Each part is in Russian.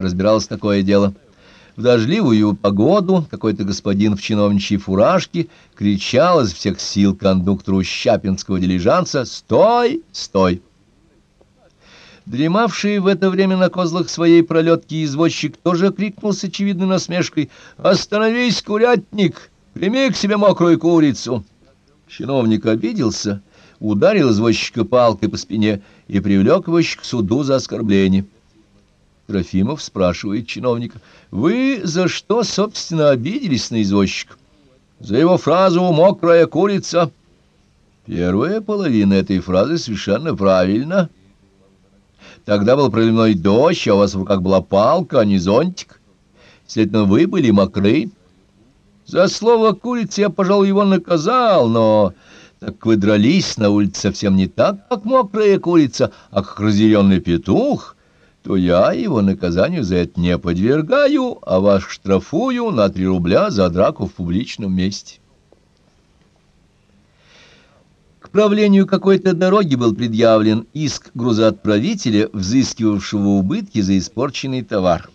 разбиралось такое дело. В дождливую погоду какой-то господин в чиновничьей фуражке кричал из всех сил кондуктору Щапинского дилижанса «Стой! Стой!». Дремавший в это время на козлах своей пролетки извозчик тоже крикнул с очевидной насмешкой «Остановись, курятник! Прими к себе мокрую курицу!» Чиновник обиделся, ударил извозчика палкой по спине и привлек его к суду за оскорбление. Трофимов спрашивает чиновника, «Вы за что, собственно, обиделись на извозчика?» «За его фразу «мокрая курица». Первая половина этой фразы совершенно правильна. Тогда был проливной дождь, а у вас в руках была палка, а не зонтик. Следовательно, вы были мокры. За слово «курица» я, пожалуй, его наказал, но так вы дрались на улице совсем не так, как мокрая курица, а как разъяренный петух» то я его наказанию за это не подвергаю, а вас штрафую на три рубля за драку в публичном месте. К правлению какой-то дороги был предъявлен иск грузоотправителя, взыскивавшего убытки за испорченный товар.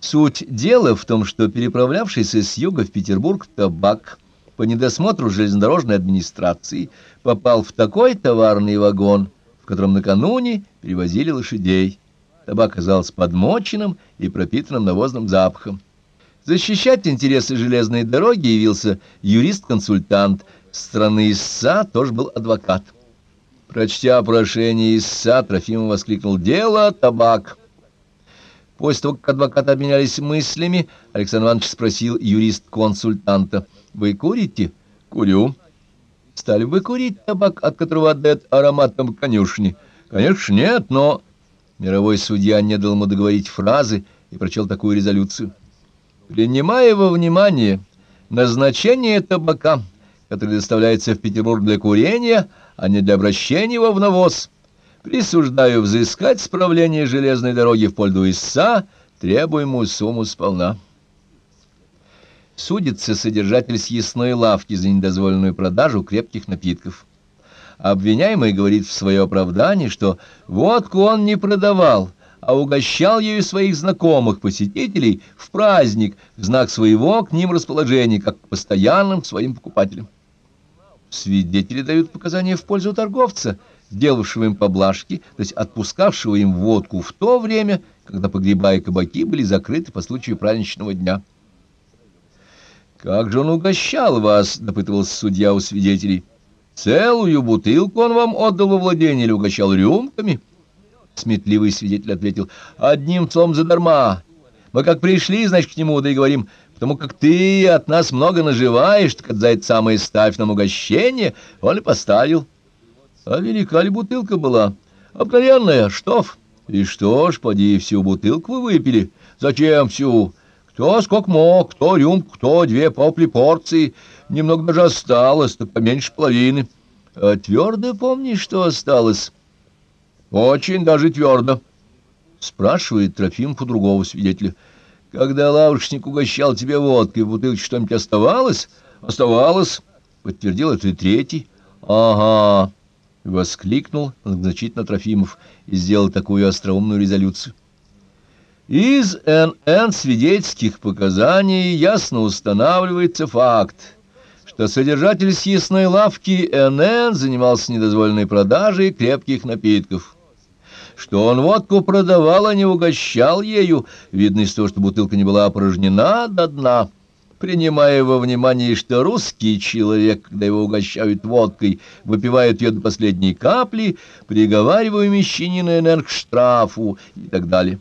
Суть дела в том, что переправлявшийся с юга в Петербург табак по недосмотру железнодорожной администрации попал в такой товарный вагон, котором накануне перевозили лошадей. Табак оказался подмоченным и пропитанным навозным запахом. Защищать интересы железной дороги явился юрист-консультант. Страны ИССА тоже был адвокат. Прочтя прошение ИССА, Трофимов воскликнул «Дело табак!». После того, как адвокаты обменялись мыслями, Александр Иванович спросил юрист-консультанта «Вы курите?» «Курю». Стали бы курить табак, от которого отдает ароматом конюшни? Конечно, нет, но... Мировой судья не дал ему договорить фразы и прочел такую резолюцию. Принимая во внимание назначение табака, который доставляется в Петербург для курения, а не для обращения его в навоз, присуждаю взыскать справление железной дороги в пользу ИСА требуемую сумму сполна судится содержатель съестной лавки за недозволенную продажу крепких напитков. Обвиняемый говорит в свое оправдание, что водку он не продавал, а угощал ею своих знакомых посетителей в праздник в знак своего к ним расположения, как к постоянным своим покупателям. Свидетели дают показания в пользу торговца, делавшего им поблажки, то есть отпускавшего им водку в то время, когда погреба и кабаки были закрыты по случаю праздничного дня. «Как же он угощал вас?» — допытывался судья у свидетелей. «Целую бутылку он вам отдал во владение или угощал рюмками?» Сметливый свидетель ответил. «Одним словом задарма. Мы как пришли, значит, к нему, да и говорим, потому как ты от нас много наживаешь, так за это самое ставь нам угощение, он и поставил». «А велика ли бутылка была? Обыкновенная, штоф?» «И что ж, поди, всю бутылку вы выпили. Зачем всю?» Кто сколько мог, кто рюмку, кто две попли порции. Немного даже осталось, так поменьше половины. А твердо помнишь, что осталось? Очень даже твердо. Спрашивает Трофим по другого свидетеля. Когда лавочник угощал тебя водкой, в бутылке что-нибудь оставалось? Оставалось, подтвердил это и третий. Ага, воскликнул значительно Трофимов и сделал такую остроумную резолюцию. Из НН свидетельских показаний ясно устанавливается факт, что содержатель съестной лавки НН занимался недозволенной продажей крепких напитков. Что он водку продавал, а не угощал ею, видно из того, что бутылка не была опорожнена до дна. Принимая во внимание, что русский человек, когда его угощают водкой, выпивает ее до последней капли, приговариваю мещанина НН к штрафу и так далее.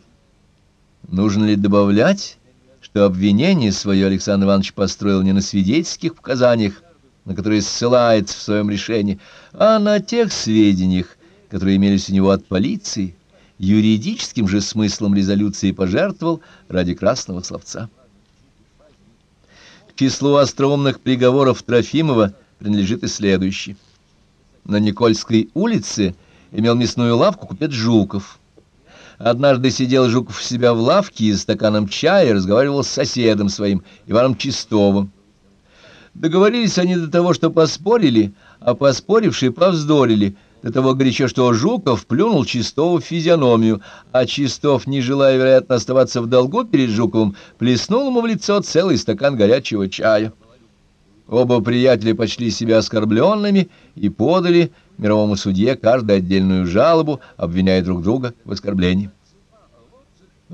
Нужно ли добавлять, что обвинение свое Александр Иванович построил не на свидетельских показаниях, на которые ссылается в своем решении, а на тех сведениях, которые имелись у него от полиции, юридическим же смыслом резолюции пожертвовал ради красного словца. К числу остроумных приговоров Трофимова принадлежит и следующий. На Никольской улице имел мясную лавку купец Жуков. Однажды сидел Жуков у себя в лавке с стаканом чая и разговаривал с соседом своим, Иваном Чистовым. Договорились они до того, что поспорили, а поспорившие повздорили, до того горячо, что Жуков плюнул Чистову в физиономию, а Чистов, не желая, вероятно, оставаться в долгу перед Жуковым, плеснул ему в лицо целый стакан горячего чая. Оба приятеля почли себя оскорбленными и подали мировому судье каждую отдельную жалобу, обвиняя друг друга в оскорблении.